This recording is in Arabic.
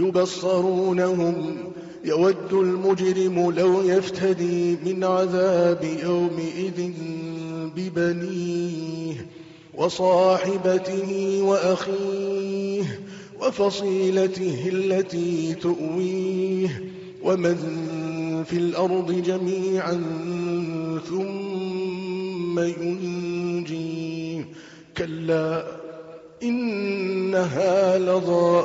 يبصرونهم يود المجرم لو يفتدي من عذاب يومئذ ببنيه وصاحبته وأخيه وفصيلته التي تؤويه ومن في الأرض جميعا ثم ينجيه. كلا إنها لظى.